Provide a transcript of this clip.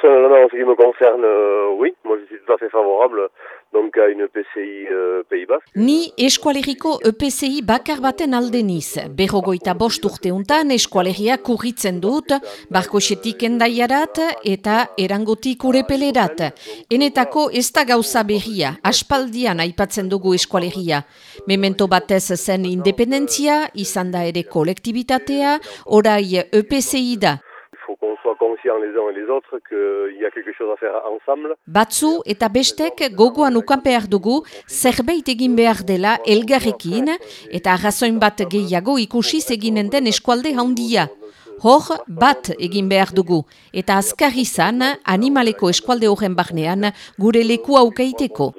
personnellement, en ce qui me concerne, euh, oui, moi je suis tout à fait favorable donc à une PCI euh, Pays Basque. Ni eskualeriko EPCI bakar baten alde. Berrogoita bost urteuntan eskualeria kurritzen dut, barkosetik endaiarat eta erangotik urepelerat. Enetako ez da gauza berria, aspaldian aipatzen dugu eskualeria. Memento batez zen independentzia, izan da ere kolektibitatea, orai EPCI da. Conscients les uns et les autres qu'il y a quelque chose à faire ensemble. Batzu eta bestek gogoan ukan behar dugu zerbait egin behar dela elgarrekin eta arrazoin bat gehiago ikusiz eginen den eskualde handia. Hor, bat egin behar dugu eta azkar izan animaleko eskualde horren barnean gure leku aukeiteko.